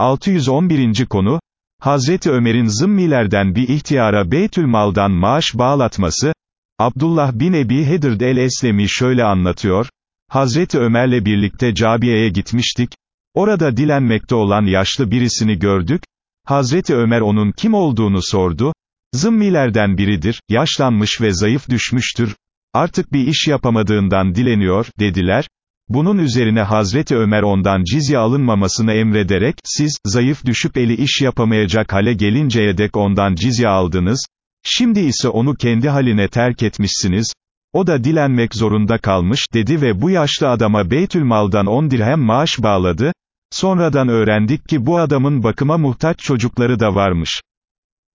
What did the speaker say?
611. konu, Hazreti Ömer'in zımmilerden bir ihtiyara Beytülmal'dan maaş bağlatması, Abdullah bin Ebi Hedird el-Eslemi şöyle anlatıyor, Hazreti Ömer'le birlikte Cabiye'ye gitmiştik, orada dilenmekte olan yaşlı birisini gördük, Hazreti Ömer onun kim olduğunu sordu, zımmilerden biridir, yaşlanmış ve zayıf düşmüştür, artık bir iş yapamadığından dileniyor, dediler, bunun üzerine Hazreti Ömer ondan cizye alınmamasını emrederek, siz, zayıf düşüp eli iş yapamayacak hale gelinceye dek ondan cizye aldınız, şimdi ise onu kendi haline terk etmişsiniz, o da dilenmek zorunda kalmış, dedi ve bu yaşlı adama Beytülmal'dan 10 dirhem maaş bağladı, sonradan öğrendik ki bu adamın bakıma muhtaç çocukları da varmış.